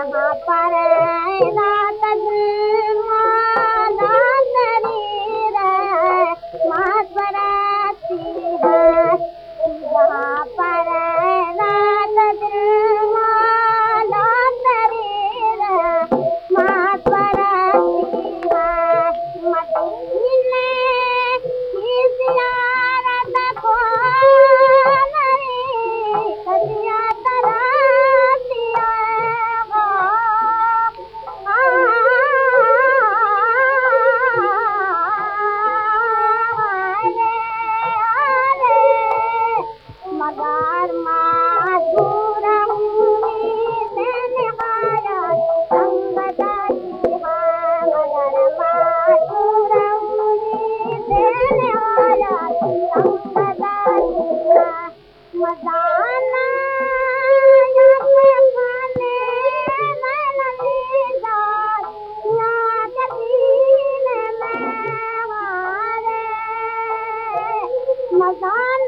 i'm a para Amazon